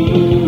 me.